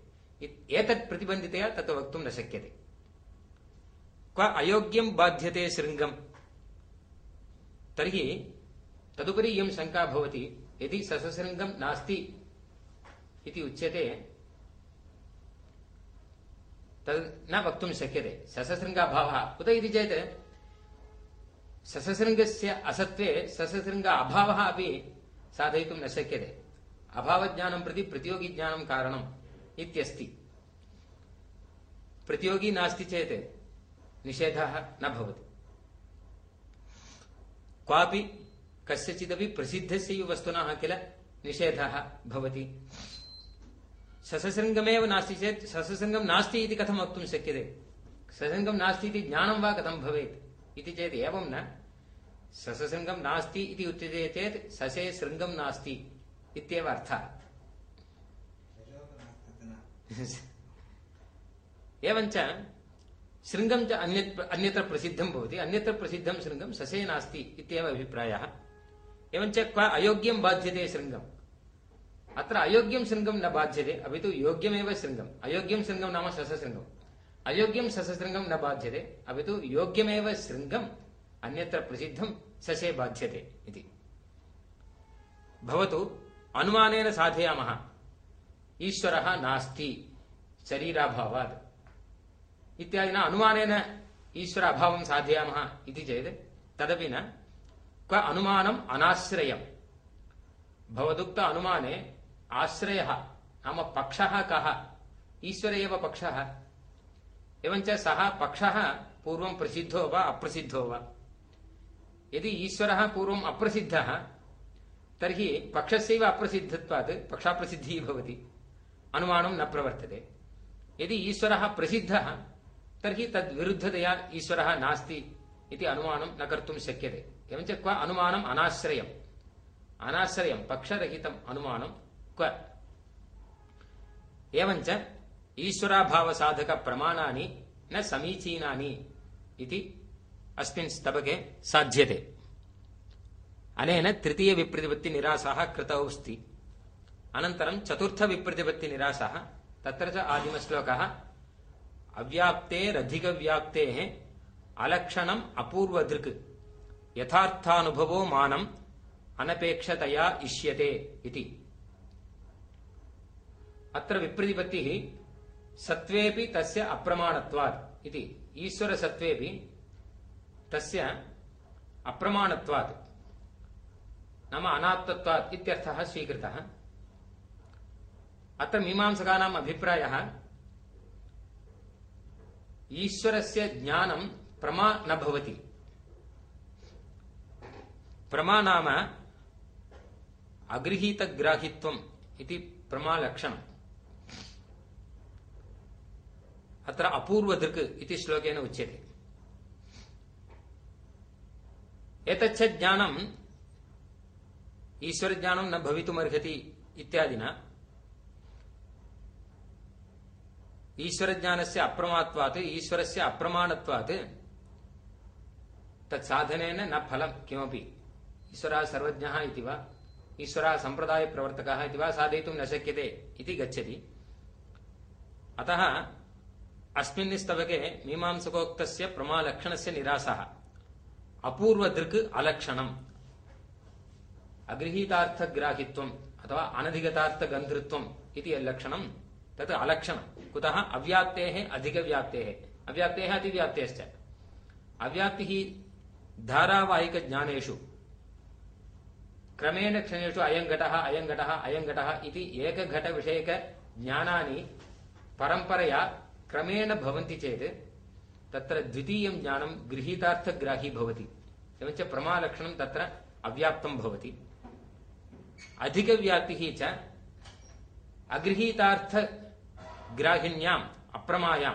एतत् प्रतिबन्धितया तत् वक्तुं न शक्यते। क्व अयोग्यं बाध्यते शृङ्गम्? तर्हि तदुपरि शङ्का भवति, यदि ससशृङ्गं नास्ति इति उच्यते, तद् न वक्तुं शक्यते। ससशृङ्गाभावः कुत इति चेत्, सससृङ्गस्य असत्त्वे सससृङ्ग अभावः अपि साधयितुं न शक्यते। अभावज्ञानं प्रति प्रतियोगिज्ञानं कारणम् इत्यस्ति। प्रतियोगी नास्ति चेत् निषेधः न क्वापि कस्यचिदपि प्रसिद्धस्यैव वस्तुनः किल? निषेधः भवति। सससृङ्गमेव नास्ति चेत् सससृङ्गं नास्ति इति कथं वक्तुं शक्यते? ससङ्गं नास्ति इति ज्ञानं वा कथं भवेत्? इति चेत् एवं न। सससृङ्गं नास्ति इति उच्यते चेत् ससे शृङ्गं नास्ति इत्येव अर्थः। एवञ्च शृङ्गं च अन्यत् अन्यत्र प्रसिद्धं भवति। अन्यत्र प्रसिद्धं शृङ्गं ससे नास्ति इत्येव अभिप्रायः। एवञ्च क्व अयोग्यं बाध्यते शृङ्गम्? अत्र अयोग्यं शृङ्गं न बाध्यते, अपि तु योग्यमेव शृङ्गम्। अयोग्यं शृङ्गं नाम ससशृङ्गम्। अयोग्यं ससशृङ्गं न बाध्यते, अपि तु योग्यमेव शृङ्गम्, अन्यत्र प्रसिद्धं ससे बाध्यते इति। भवतु, अनुमानेन साधयामः। ईश्वरः नास्ति, शरीराभावात्। इत्यादिना अनुमानेन ईश्वर अभावं साधयामः इति चेत् तदपि न क्व अनुमानम् अनाश्रयम्। भवदुक्त अनुमाने आश्रयः, नाम पक्षः कः? ईश्वर एव पक्षः। एवञ्च सः पक्षः पूर्वं प्रसिद्धो वा अप्रसिद्धो वा? यदि ईश्वरः पूर्वम् अप्रसिद्धः, तर्हि पक्षस्यैव अप्रसिद्धत्वात् पक्षाप्रसिद्धिः भवति। अनुमानं न प्रवर्तते। यदि ईश्वरः प्रसिद्धः तर्हि तद्विरुद्धतया ईश्वरः नास्ति इति अनुमानं न कर्तुं शक्यते एवञ्च क्व अनुमानम् अनाश्रयम् अनाश्रयं पक्षरहितम् अनुमानं क्व एवञ्च ईश्वराभावसाधकप्रमाणानि न समीचीनानि इति अस्मिन् स्तबके साध्यते अनेन तृतीयविप्रतिपत्तिनिरासः कृतौ अस्ति अनन्तरं चतुर्थविप्रतिपत्तिनिरासः तत्र च आदिमश्लोकः अव्याप्तेरधिकव्याप्तेः अलक्षणम् अपूर्वदृक्। यथार्थानुभवो मानम् अनपेक्षतया इष्यते इति। अत्र विप्रतिपत्तिः सत्त्वेऽपि तस्य अप्रमाणत्वात् इति। ईश्वरसत्त्वेऽपि तस्य अप्रमाणत्वात्। नाम अनात्तत्वात् इत्यर्थः स्वीकृतः। अत्र मीमांसकानाम् अभिप्रायः ఈశ్వరస్య జ్ఞానం ప్రమా నభవతి ప్రమా నామ అగృహీత గ్రాహిత్వం ఇది ప్రమా లక్షణం. అత్ర అపూర్వదృక్ ఇది శ్లోకేన ఉచ్యతే. ఏతచ్చ జ్ఞానం ఈశ్వరజ్ఞానం న భవితుమర్హతి ఇత్యాదిన ಈಶ್ವರ ಜ್ಞಾನಸ್ಯ ಅಪ್ರಮಾತ್ವಾತ್, ಈಶ್ವರಸ್ಯ ಅಪ್ರಮಾಣತ್ವಾತ್. ತತ್ ಸಾಧನೇನ ನ ಫಲಂ ಕಿಮಪಿ. ಈಶ್ವರ ಸರ್ವಜ್ಞ ಇತಿ ಈಶ್ವರ ಸಂಪ್ರದಾಯ ಪ್ರವರ್ತಕ ಇತಿ ಸಾಧಯಿತು ನ ಶಕ್ಯತೆ ಇತಿ ಗಚ್ಚತಿ. ಅತಃ ಅಸ್ಮಿನ್ ಸ್ತವಕೆ ಮೀಮಾಂಸಕೋಕ್ತಸ್ಯ ಪ್ರಮಾಲಕ್ಷಣಸ್ಯ ನಿರಾಸಃ. ಅಪೂರ್ವದೃಕ್ ಅಲಕ್ಷಣಂ. ಅಗೃಹೀತಾರ್ಥಗ್ರಾಹಿತ್ವಂ ಅಥವಾ ಅನಧಿಗತಾರ್ಥಗಂಧೃತ್ವಂ ಇತಿ ಯಲ್ಲಕ್ಷಣಂ. तत् अलक्षणं। कुतः अव्याप्तेः अधिकव्याप्तेः। अव्याप्तेः अतिव्याप्तेश्च। अव्याप्तिः धारावाहिकज्ञानेषु। क्रमेण क्षणेषु अयं घटः अयं घटः अयं घटः इति एकघटविषयकज्ञानानि परम्परया क्रमेण भवन्ति चेत् तत्र द्वितीयं ज्ञानं गृहीतार्थग्राही भवति। एवञ्च प्रमालक्षणं तत्र अव्याप्तं भवति। अधिकव्याप्तिः च अगृहीतार्थग्राहिण्याम् अप्रमायां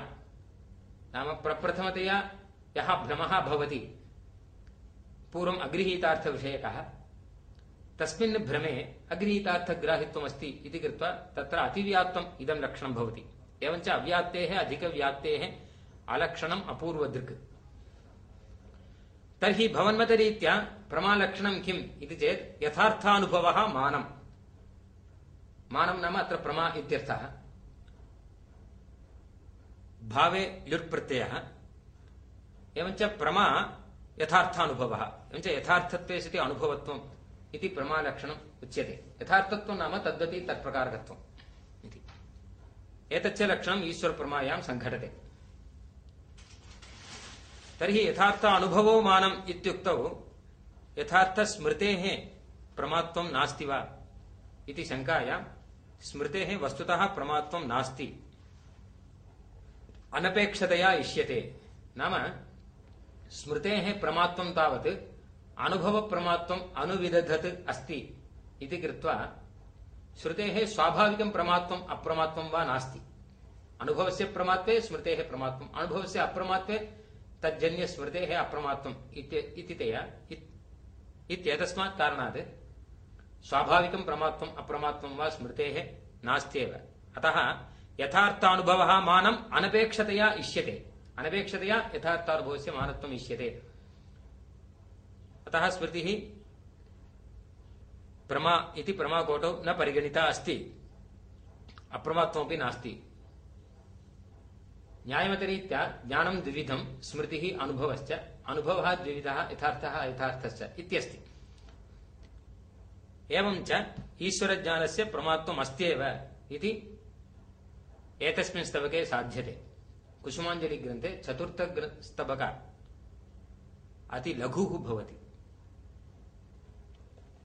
नाम प्रप्रथमतया यः भ्रमः भवति। पूर्वम् अगृहीतार्थविषयकः तस्मिन् भ्रमे अगृहीतार्थग्राहित्वमस्ति इति कृत्वा तत्र अतिव्याप्तम् इदं लक्षणं भवति। एवञ्च अव्याप्तेः, अधिकव्याप्तेः अलक्षणम् अपूर्वदृक्। तर्हि भवन्मतरीत्या प्रमालक्षणं किम् इति चेत् यथार्थानुभवः मानम्। मानं नाम अत्र प्रमा इत्यर्थः। भावे लुट् प्रत्ययः एवञ्च प्रमा यथार्थानुभवः, एवञ्च यथार्थत्वे सति अनुभवत्वम् इति प्रमालक्षणम् उच्यते। यथार्थत्वं नाम तद्वति तत्प्रकारकत्वम् इति। एतच्च लक्षणम् ईश्वरप्रमायां सङ्घटते। तर्हि यथार्थ अनुभवो मानम् इत्युक्तौ यथार्थस्मृतेः प्रमात्वं नास्ति वा इति शङ्कायां, स्मृतेः वस्तुतः प्रमात्वं नास्ति। अनपेक्षतया इष्यते। नाम स्मृतेः प्रमात्वं तावत् अनुभवप्रमात्वम् अनुविदधत् अस्ति इति कृत्वा श्रुतेः स्वाभाविकं प्रमात्वम् अप्रमात्वं वा नास्ति। अनुभवस्य प्रमात्वे स्मृतेः प्रमात्वम् अनुभवस्य अप्रमात्वे तज्जन्यस्मृतेः अप्रमात्वम् इत्यतया इत्येतस्मात् कारणात् स्वाभाविकं प्रमात्वम् अप्रमात्वं वा स्मृतेः नास्त्येव। अतः यथार्थानुभवः मानम् अनपेक्षतया इष्यते। अनपेक्षतया यथार्थानुभवस्य मानत्वम् इष्यते। अतः स्मृतिः प्रमा इति प्रमाकोटौ न परिगणिता अस्ति। अप्रमात्वमपि नास्ति। न्यायमतरीत्या ज्ञानं द्विविधं स्मृतिः अनुभवश्च, अनुभवः द्विविधः, यथार्थः अयथार्थश्च इत्यस्ति। एवञ्च ईश्वरज्ञानस्य प्रमात्वम् अस्त्येव इति एतस्मिन् स्तवके साध्यते। कुसुमाञ्जलिग्रन्थे चतुर्थस्तबक अतिलघुः भवति।